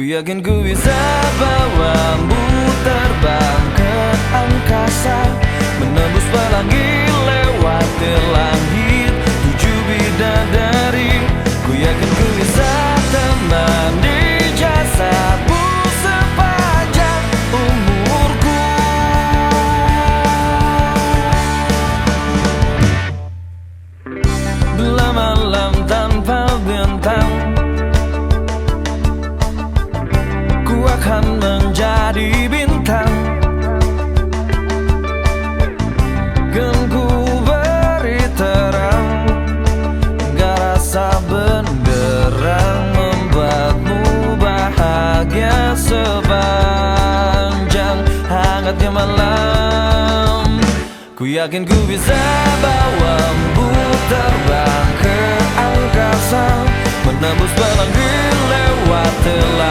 yakin ku bisa bawamu terbang ke angkasa malam. Ku yakin ku bisa bawamu terbang ke angkasa Menembus pelangi lewat langit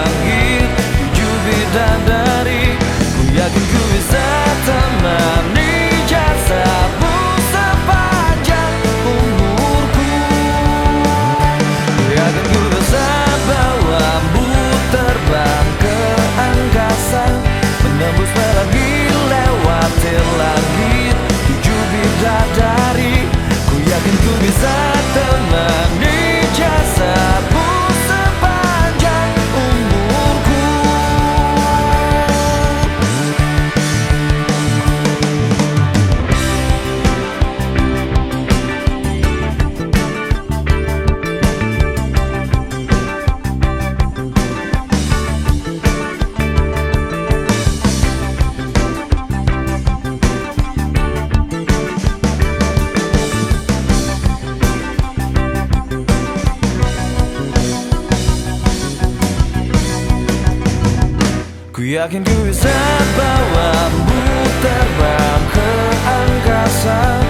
Ku yakin ku bisa bawamu terbang ke angkasa.